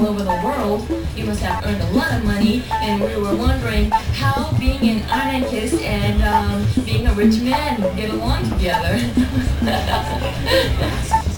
all over the world, you must have earned a lot of money, and we were wondering how being an anarchist and um, being a rich man get along together.